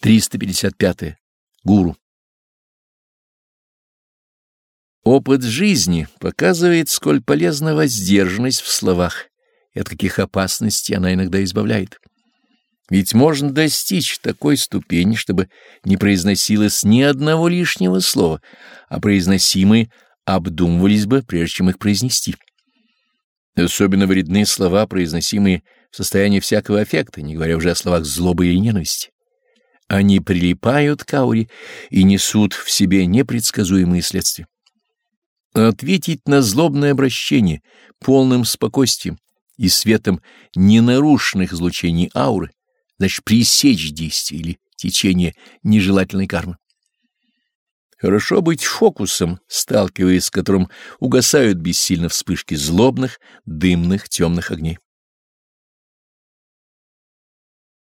355. -е. Гуру. Опыт жизни показывает, сколь полезна воздержанность в словах и от каких опасностей она иногда избавляет. Ведь можно достичь такой ступени, чтобы не произносилось ни одного лишнего слова, а произносимые обдумывались бы, прежде чем их произнести. Особенно вредны слова, произносимые в состоянии всякого аффекта, не говоря уже о словах злобы или ненависти. Они прилипают к ауре и несут в себе непредсказуемые следствия. Ответить на злобное обращение полным спокойствием и светом ненарушенных излучений ауры, значит пресечь действие или течение нежелательной кармы. Хорошо быть фокусом, сталкиваясь с которым угасают бессильно вспышки злобных, дымных, темных огней.